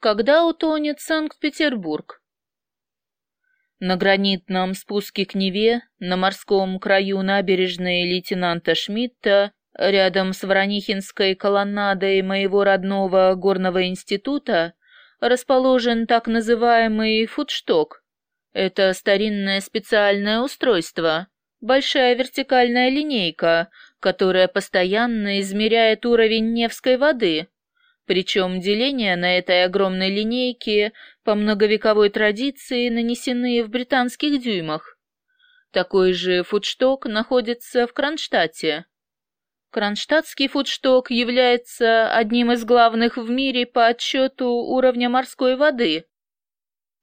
Когда утонет Санкт-Петербург? На гранитном спуске к Неве, на морском краю набережной лейтенанта Шмидта, рядом с Воронихинской колоннадой моего родного горного института, расположен так называемый фудшток. Это старинное специальное устройство, большая вертикальная линейка, которая постоянно измеряет уровень Невской воды. Причем деления на этой огромной линейке по многовековой традиции нанесены в британских дюймах. Такой же фудшток находится в Кронштадте. Кронштадтский фудшток является одним из главных в мире по отсчету уровня морской воды.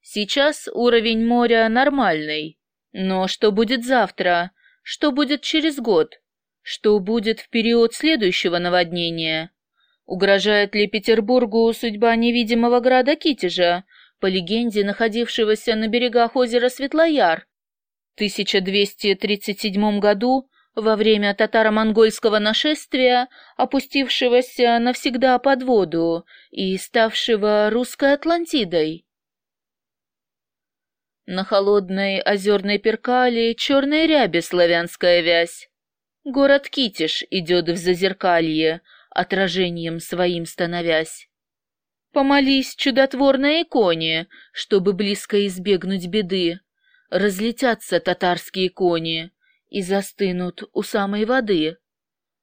Сейчас уровень моря нормальный. Но что будет завтра? Что будет через год? Что будет в период следующего наводнения? Угрожает ли Петербургу судьба невидимого града Китежа, по легенде находившегося на берегах озера Светлояр? В 1237 году во время татаро-монгольского нашествия, опустившегося навсегда под воду и ставшего русской Атлантидой. На холодной озерной перкале черной ряби славянская вязь. Город Китиш идет в зазеркалье, отражением своим становясь. Помолись чудотворной иконе, чтобы близко избегнуть беды. Разлетятся татарские кони и застынут у самой воды.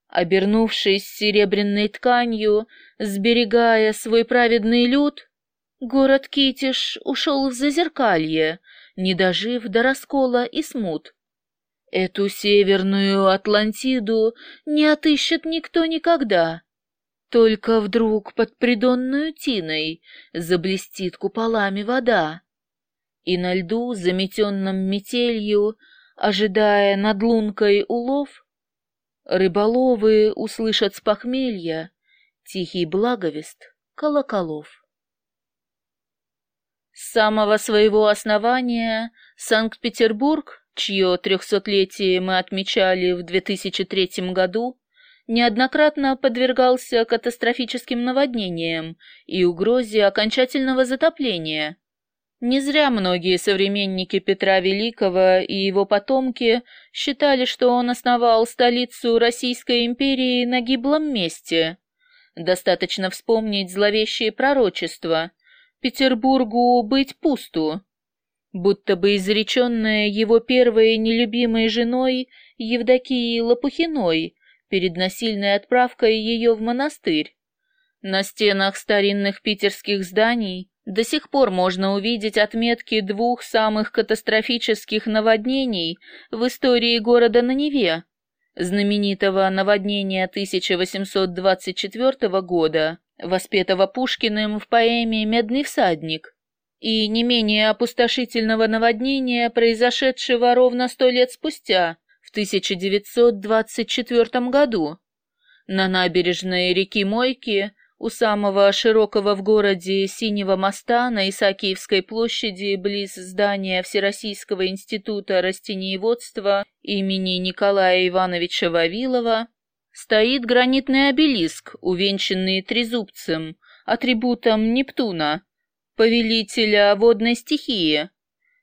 Обернувшись серебряной тканью, сберегая свой праведный люд, город Китиш ушел в зазеркалье, не дожив до раскола и смут. Эту северную Атлантиду не отыщет никто никогда. Только вдруг под придонную тиной заблестит куполами вода, и на льду, заметенном метелью, ожидая над лункой улов, рыболовы услышат с похмелья тихий благовест колоколов. С самого своего основания Санкт-Петербург, чье трехсотлетие мы отмечали в 2003 году, неоднократно подвергался катастрофическим наводнениям и угрозе окончательного затопления – не зря многие современники Петра Великого и его потомки считали, что он основал столицу Российской империи на гиблом месте. Достаточно вспомнить зловещие пророчества. «Петербургу быть пусту», будто бы изреченное его первой нелюбимой женой Евдокией Лопухиной перед насильной отправкой ее в монастырь. На стенах старинных питерских зданий до сих пор можно увидеть отметки двух самых катастрофических наводнений в истории города на Неве. Знаменитого наводнения 1824 года, воспетого Пушкиным в поэме «Медный всадник», и не менее опустошительного наводнения, произошедшего ровно сто лет спустя, в 1924 году. На набережной реки Мойки у самого широкого в городе Синего моста на Исаакиевской площади близ здания Всероссийского института растениеводства имени Николая Ивановича Вавилова стоит гранитный обелиск, увенчанный трезубцем, атрибутом Нептуна, повелителя водной стихии,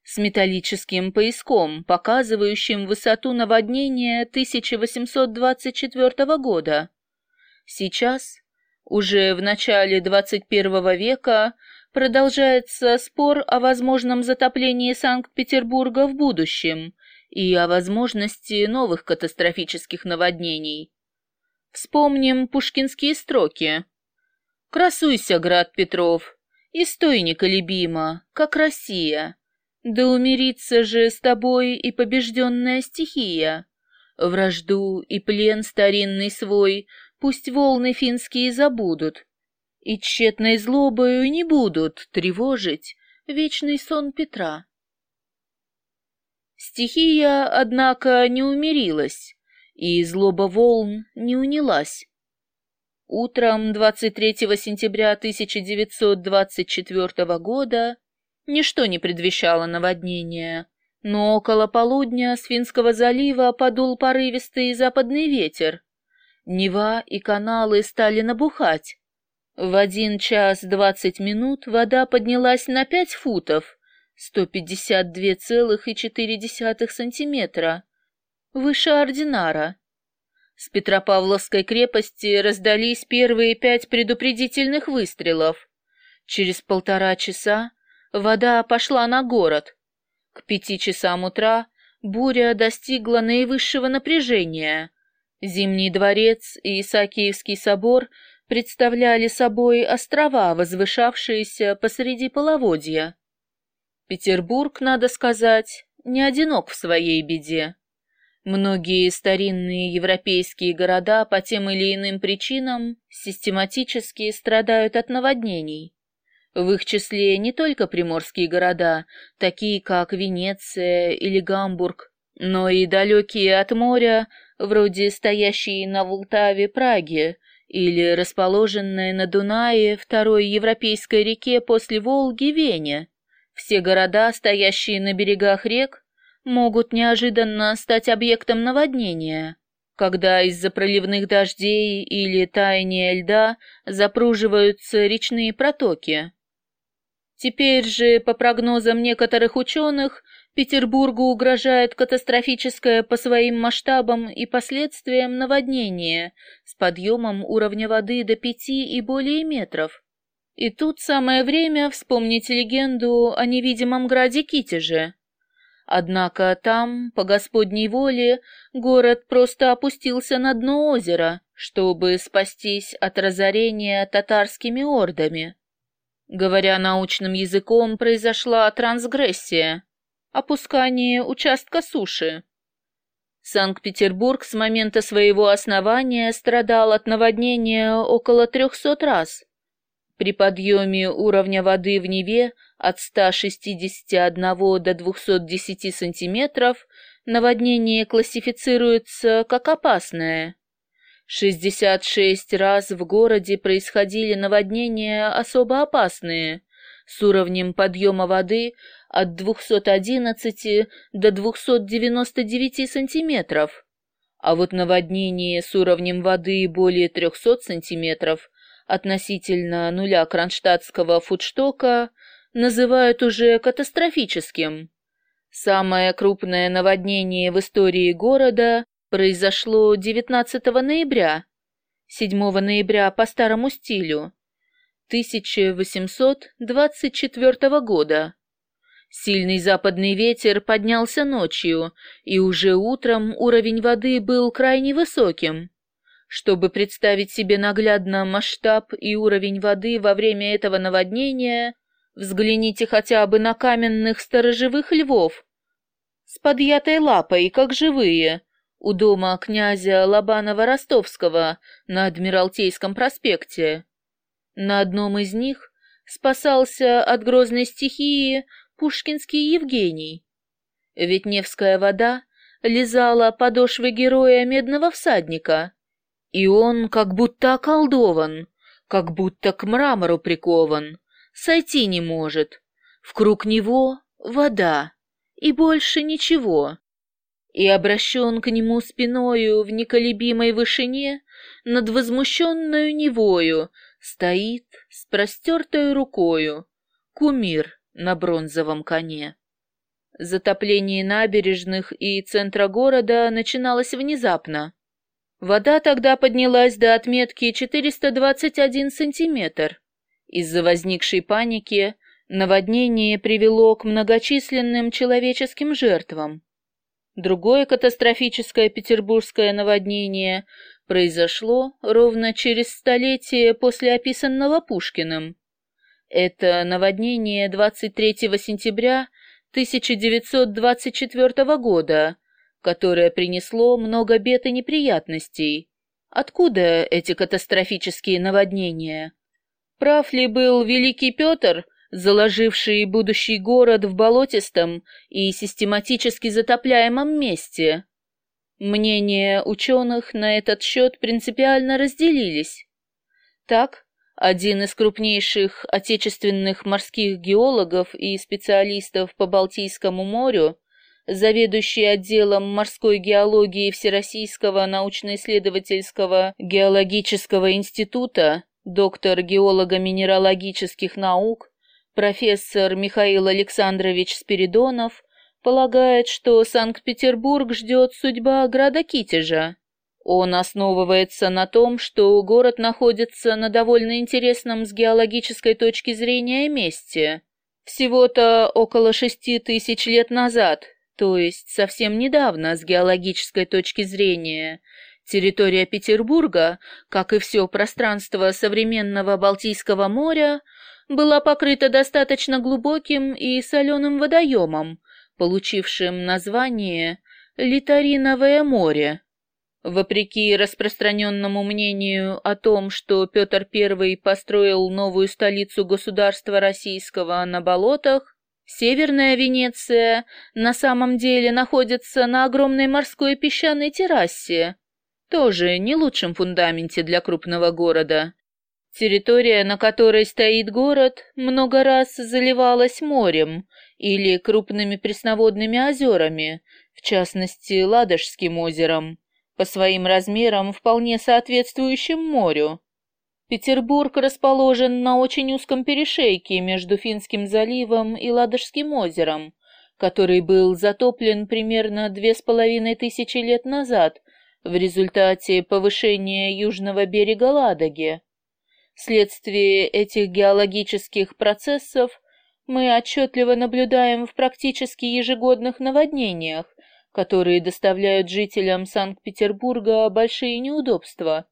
с металлическим пояском, показывающим высоту наводнения 1824 года. Сейчас уже в начале 21 века продолжается спор о возможном затоплении Санкт-Петербурга в будущем и о возможности новых катастрофических наводнений. Вспомним пушкинские строки. «Красуйся, град Петров, и стой неколебимо, как Россия, да умирится же с тобой и побежденная стихия, вражду и плен старинный свой Пусть волны финские забудут, и тщетной злобою не будут тревожить вечный сон Петра. Стихия, однако, не умирилась, и злоба волн не унялась. Утром 23 сентября 1924 года ничто не предвещало наводнения, но около полудня с Финского залива подул порывистый западный ветер, Нева и каналы стали набухать. В один час двадцать минут вода поднялась на пять футов, 152,4 сантиметра, выше ординара. С Петропавловской крепости раздались первые пять предупредительных выстрелов. Через полтора часа вода пошла на город. К пяти часам утра буря достигла наивысшего напряжения. Зимний дворец и Исаакиевский собор представляли собой острова, возвышавшиеся посреди половодья. Петербург, надо сказать, не одинок в своей беде. Многие старинные европейские города по тем или иным причинам систематически страдают от наводнений. В их числе не только приморские города, такие как Венеция или Гамбург, но и далекие от моря, вроде стоящие на Волтаве Праги, или расположенная на Дунае второй европейской реке после Волги Вене. Все города, стоящие на берегах рек, могут неожиданно стать объектом наводнения, когда из-за проливных дождей или таяния льда запруживаются речные протоки. Теперь же, по прогнозам некоторых ученых, Петербургу угрожает катастрофическое по своим масштабам и последствиям наводнение с подъемом уровня воды до пяти и более метров. И тут самое время вспомнить легенду о невидимом граде Китеже. Однако там, по господней воле, город просто опустился на дно озера, чтобы спастись от разорения татарскими ордами. Говоря научным языком, произошла трансгрессия опускание участка суши. Санкт-Петербург с момента своего основания страдал от наводнения около 300 раз. При подъеме уровня воды в Неве от 161 до 210 сантиметров наводнение классифицируется как опасное. 66 раз в городе происходили наводнения особо опасные, с уровнем подъема воды от 211 до 299 сантиметров, а вот наводнение с уровнем воды более 300 сантиметров относительно нуля кронштадтского фудштока называют уже катастрофическим. Самое крупное наводнение в истории города произошло 19 ноября, 7 ноября по старому стилю, 1824 года. Сильный западный ветер поднялся ночью, и уже утром уровень воды был крайне высоким. Чтобы представить себе наглядно масштаб и уровень воды во время этого наводнения, взгляните хотя бы на каменных сторожевых львов с подъятой лапой, как живые, у дома князя Лобанова-Ростовского на Адмиралтейском проспекте. На одном из них спасался от грозной стихии Пушкинский Евгений. Ведь Невская вода лизала подошвы героя Медного всадника, и он как будто околдован, как будто к мрамору прикован, сойти не может. В круг него вода, и больше ничего. И обращен к нему спиною в неколебимой вышине над возмущенную Невою стоит с простертой рукою кумир на бронзовом коне. Затопление набережных и центра города начиналось внезапно. Вода тогда поднялась до отметки 421 сантиметр. Из-за возникшей паники наводнение привело к многочисленным человеческим жертвам. Другое катастрофическое петербургское наводнение произошло ровно через столетие после описанного Пушкиным. Это наводнение 23 сентября 1924 года, которое принесло много бед и неприятностей. Откуда эти катастрофические наводнения? Прав ли был великий Петр, заложивший будущий город в болотистом и систематически затопляемом месте? Мнения ученых на этот счет принципиально разделились. Так, один из крупнейших отечественных морских геологов и специалистов по Балтийскому морю, заведующий отделом морской геологии Всероссийского научно-исследовательского геологического института доктор геолого-минералогических наук, профессор Михаил Александрович Спиридонов, полагает, что Санкт-Петербург ждет судьба града Китежа. Он основывается на том, что город находится на довольно интересном с геологической точки зрения месте. Всего-то около шести тысяч лет назад, то есть совсем недавно с геологической точки зрения, территория Петербурга, как и все пространство современного Балтийского моря, была покрыта достаточно глубоким и соленым водоемом, получившим название Литариновое море. Вопреки распространенному мнению о том, что Петр I построил новую столицу государства российского на болотах, Северная Венеция на самом деле находится на огромной морской песчаной террасе, тоже не лучшем фундаменте для крупного города. Территория, на которой стоит город, много раз заливалась морем или крупными пресноводными озерами, в частности Ладожским озером по своим размерам вполне соответствующим морю. Петербург расположен на очень узком перешейке между Финским заливом и Ладожским озером, который был затоплен примерно две с половиной тысячи лет назад в результате повышения южного берега Ладоги. Вследствие этих геологических процессов мы отчетливо наблюдаем в практически ежегодных наводнениях, которые доставляют жителям Санкт-Петербурга большие неудобства.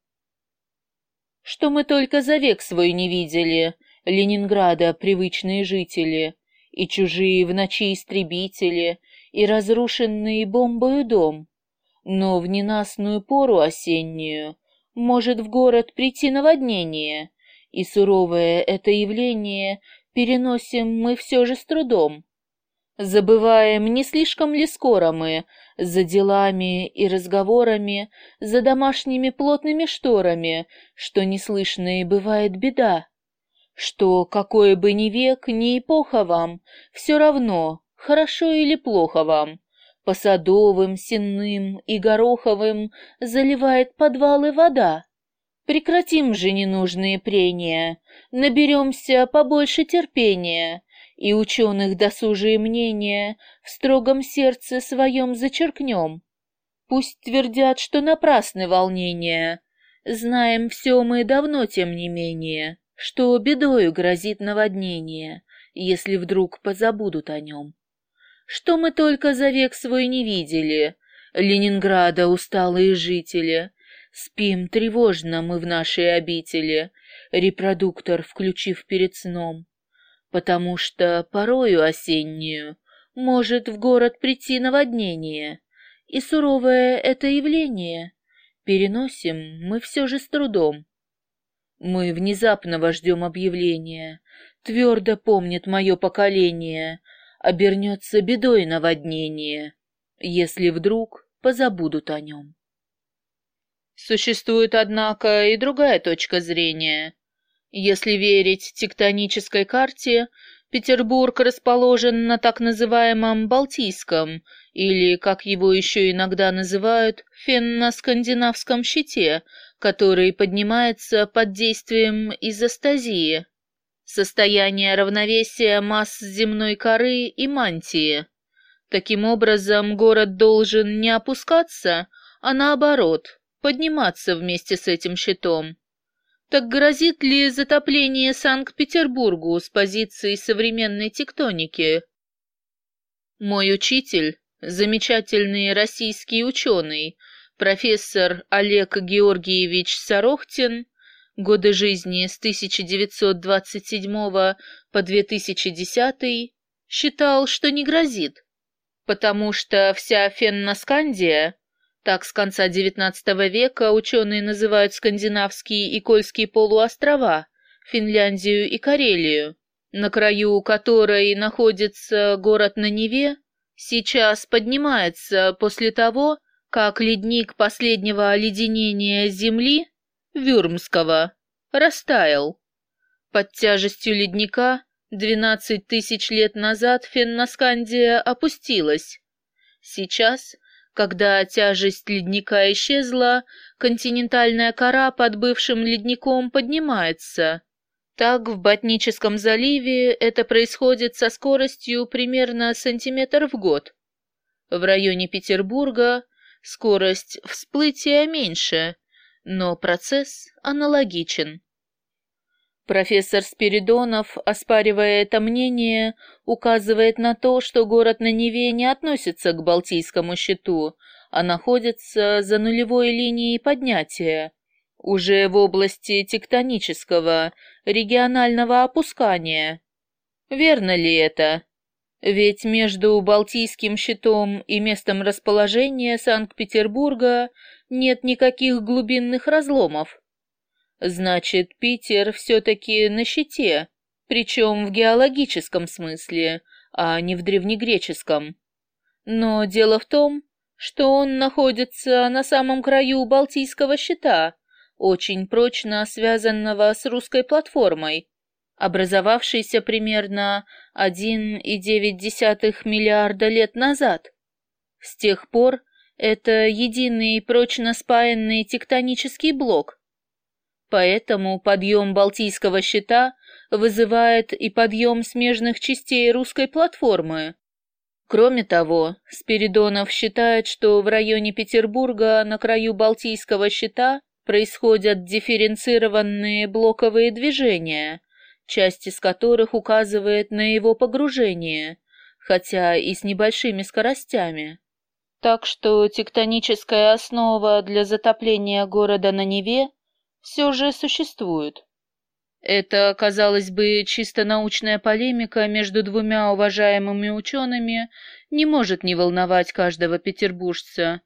Что мы только за век свой не видели, Ленинграда привычные жители, и чужие в ночи истребители, и разрушенный бомбою дом. Но в ненастную пору осеннюю может в город прийти наводнение, и суровое это явление переносим мы все же с трудом. Забываем, не слишком ли скоро мы, за делами и разговорами, за домашними плотными шторами, что неслышно и бывает беда, что какой бы ни век, ни эпоха вам, все равно, хорошо или плохо вам, по садовым, сенным и гороховым заливает подвалы вода. Прекратим же ненужные прения, наберемся побольше терпения, и ученых досужие мнения в строгом сердце своем зачеркнем. Пусть твердят, что напрасны волнения, знаем все мы давно, тем не менее, что бедою грозит наводнение, если вдруг позабудут о нем. Что мы только за век свой не видели, Ленинграда усталые жители, спим тревожно мы в нашей обители, репродуктор включив перед сном потому что порою осеннюю может в город прийти наводнение, и суровое это явление переносим мы все же с трудом. Мы внезапно ждем объявления, твердо помнит мое поколение, обернется бедой наводнение, если вдруг позабудут о нем. Существует, однако, и другая точка зрения, если верить тектонической карте, Петербург расположен на так называемом Балтийском, или, как его еще иногда называют, фенно-скандинавском щите, который поднимается под действием изостазии, состояние равновесия масс земной коры и мантии. Таким образом, город должен не опускаться, а наоборот, подниматься вместе с этим щитом. Так грозит ли затопление Санкт-Петербургу с позиции современной тектоники? Мой учитель, замечательный российский ученый, профессор Олег Георгиевич Сорохтин, годы жизни с 1927 по 2010, считал, что не грозит, потому что вся Фенноскандия так с конца XIX века ученые называют скандинавские и кольские полуострова, Финляндию и Карелию, на краю которой находится город на Неве, сейчас поднимается после того, как ледник последнего оледенения Земли, Вюрмского, растаял. Под тяжестью ледника 12 тысяч лет назад Фенноскандия опустилась. Сейчас Когда тяжесть ледника исчезла, континентальная кора под бывшим ледником поднимается. Так в Ботническом заливе это происходит со скоростью примерно сантиметр в год. В районе Петербурга скорость всплытия меньше, но процесс аналогичен. Профессор Спиридонов, оспаривая это мнение, указывает на то, что город на Неве не относится к Балтийскому щиту, а находится за нулевой линией поднятия, уже в области тектонического, регионального опускания. Верно ли это? Ведь между Балтийским щитом и местом расположения Санкт-Петербурга нет никаких глубинных разломов. Значит, Питер все-таки на щите, причем в геологическом смысле, а не в древнегреческом. Но дело в том, что он находится на самом краю Балтийского щита, очень прочно связанного с русской платформой, образовавшейся примерно 1,9 миллиарда лет назад. С тех пор это единый прочно спаянный тектонический блок, Поэтому подъем Балтийского щита вызывает и подъем смежных частей русской платформы. Кроме того, Спиридонов считает, что в районе Петербурга на краю Балтийского щита происходят дифференцированные блоковые движения, часть из которых указывает на его погружение, хотя и с небольшими скоростями. Так что тектоническая основа для затопления города на Неве все же существуют. Это, казалось бы, чисто научная полемика между двумя уважаемыми учеными не может не волновать каждого петербуржца.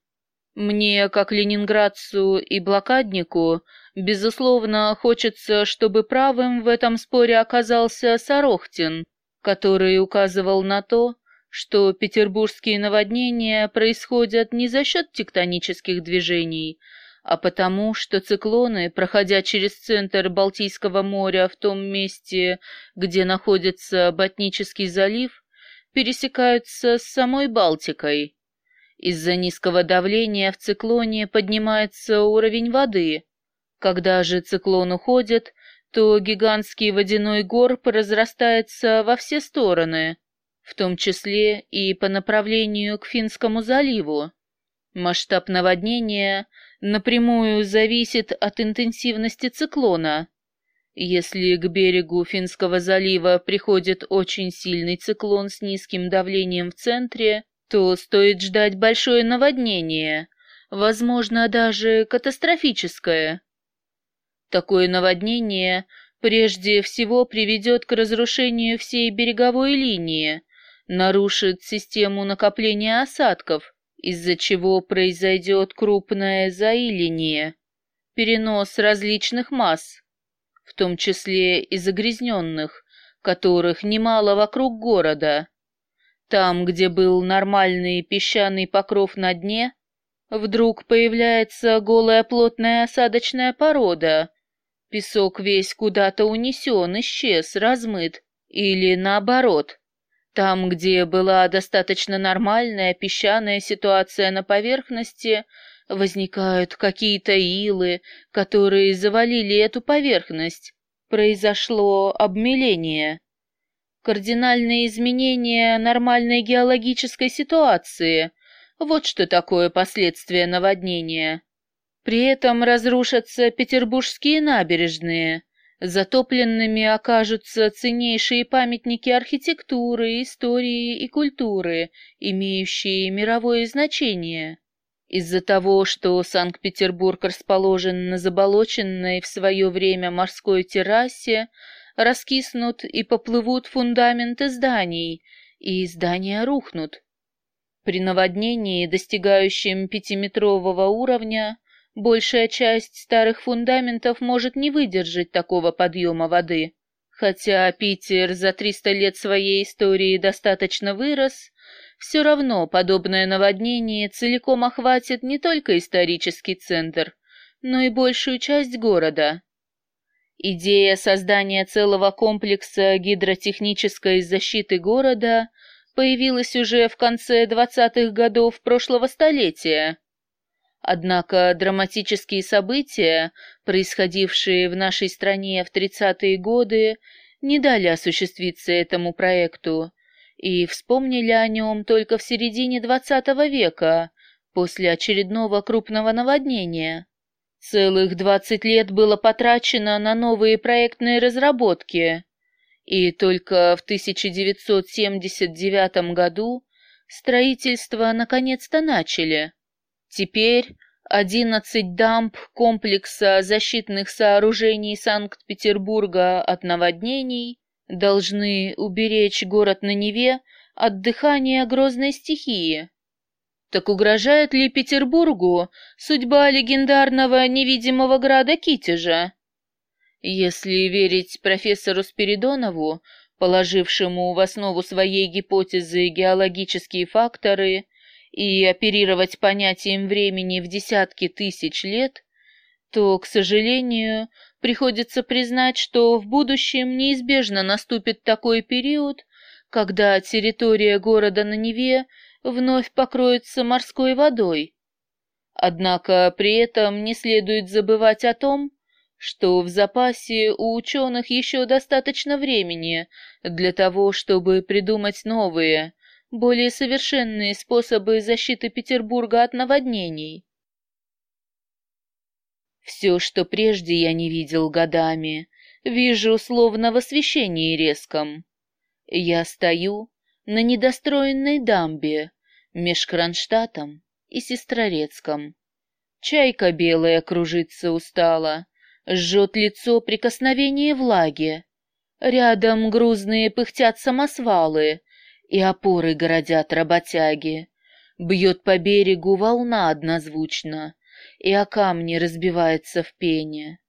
Мне, как ленинградцу и блокаднику, безусловно, хочется, чтобы правым в этом споре оказался Сорохтин, который указывал на то, что петербургские наводнения происходят не за счет тектонических движений, а потому, что циклоны, проходя через центр Балтийского моря в том месте, где находится Ботнический залив, пересекаются с самой Балтикой. Из-за низкого давления в циклоне поднимается уровень воды. Когда же циклон уходит, то гигантский водяной горб разрастается во все стороны, в том числе и по направлению к Финскому заливу. Масштаб наводнения напрямую зависит от интенсивности циклона. Если к берегу Финского залива приходит очень сильный циклон с низким давлением в центре, то стоит ждать большое наводнение, возможно, даже катастрофическое. Такое наводнение прежде всего приведет к разрушению всей береговой линии, нарушит систему накопления осадков, из-за чего произойдет крупное заиление, перенос различных масс, в том числе и загрязненных, которых немало вокруг города. Там, где был нормальный песчаный покров на дне, вдруг появляется голая плотная осадочная порода. Песок весь куда-то унесен, исчез, размыт, или наоборот, там, где была достаточно нормальная песчаная ситуация на поверхности, возникают какие-то илы, которые завалили эту поверхность. Произошло обмеление. Кардинальные изменения нормальной геологической ситуации. Вот что такое последствия наводнения. При этом разрушатся петербургские набережные, Затопленными окажутся ценнейшие памятники архитектуры, истории и культуры, имеющие мировое значение. Из-за того, что Санкт-Петербург расположен на заболоченной в свое время морской террасе, раскиснут и поплывут фундаменты зданий, и здания рухнут. При наводнении, достигающем пятиметрового уровня, Большая часть старых фундаментов может не выдержать такого подъема воды. Хотя Питер за 300 лет своей истории достаточно вырос, все равно подобное наводнение целиком охватит не только исторический центр, но и большую часть города. Идея создания целого комплекса гидротехнической защиты города появилась уже в конце двадцатых годов прошлого столетия. Однако драматические события, происходившие в нашей стране в тридцатые годы, не дали осуществиться этому проекту, и вспомнили о нем только в середине двадцатого века, после очередного крупного наводнения. Целых двадцать лет было потрачено на новые проектные разработки, и только в 1979 году строительство наконец-то начали. Теперь 11 дамб комплекса защитных сооружений Санкт-Петербурга от наводнений должны уберечь город на Неве от дыхания грозной стихии. Так угрожает ли Петербургу судьба легендарного невидимого града Китежа? Если верить профессору Спиридонову, положившему в основу своей гипотезы геологические факторы, и оперировать понятием времени в десятки тысяч лет, то, к сожалению, приходится признать, что в будущем неизбежно наступит такой период, когда территория города на Неве вновь покроется морской водой. Однако при этом не следует забывать о том, что в запасе у ученых еще достаточно времени для того, чтобы придумать новые, более совершенные способы защиты Петербурга от наводнений. Все, что прежде я не видел годами, вижу словно в освещении резком. Я стою на недостроенной дамбе меж Кронштадтом и Сестрорецком. Чайка белая кружится устала, жжет лицо прикосновение влаги. Рядом грузные пыхтят самосвалы, и опоры городят работяги. Бьет по берегу волна однозвучно, и о камни разбивается в пене.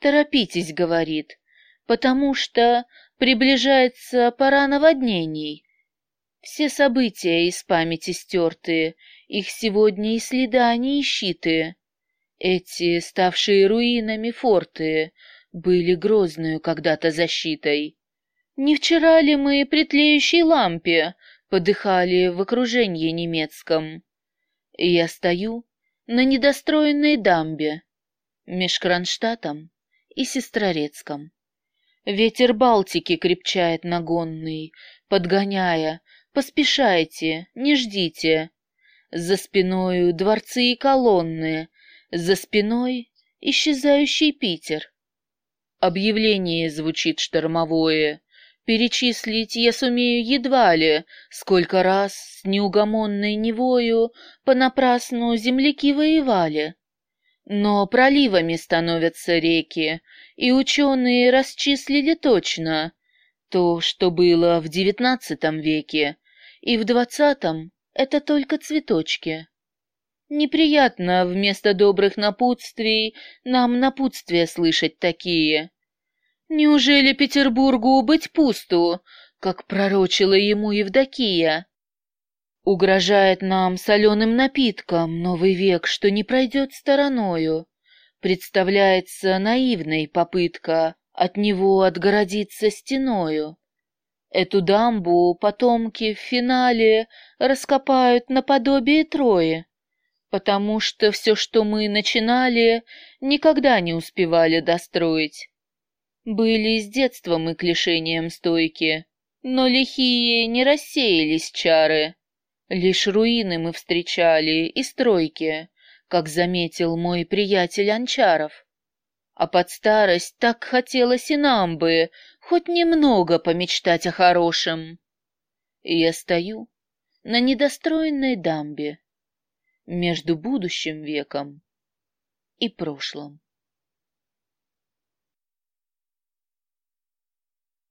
«Торопитесь», — говорит, — «потому что приближается пора наводнений. Все события из памяти стерты, их сегодня и следа не ищиты. Эти, ставшие руинами форты, были грозную когда-то защитой. Не вчера ли мы при тлеющей лампе подыхали в окружении немецком? Я стою на недостроенной дамбе меж Кронштадтом и Сестрорецком. Ветер Балтики крепчает нагонный, подгоняя, поспешайте, не ждите. За спиною дворцы и колонны, за спиной исчезающий Питер. Объявление звучит штормовое, Перечислить я сумею едва ли, сколько раз с неугомонной невою понапрасну земляки воевали. Но проливами становятся реки, и ученые расчислили точно то, что было в девятнадцатом веке, и в двадцатом — это только цветочки. Неприятно вместо добрых напутствий нам напутствия слышать такие. Неужели Петербургу быть пусту, как пророчила ему Евдокия? Угрожает нам соленым напитком новый век, что не пройдет стороною. Представляется наивной попытка от него отгородиться стеною. Эту дамбу потомки в финале раскопают наподобие Трои, потому что все, что мы начинали, никогда не успевали достроить. Были с детства мы к лишениям стойки, но лихие не рассеялись чары. Лишь руины мы встречали и стройки, как заметил мой приятель Анчаров. А под старость так хотелось и нам бы хоть немного помечтать о хорошем. И я стою на недостроенной дамбе между будущим веком и прошлым.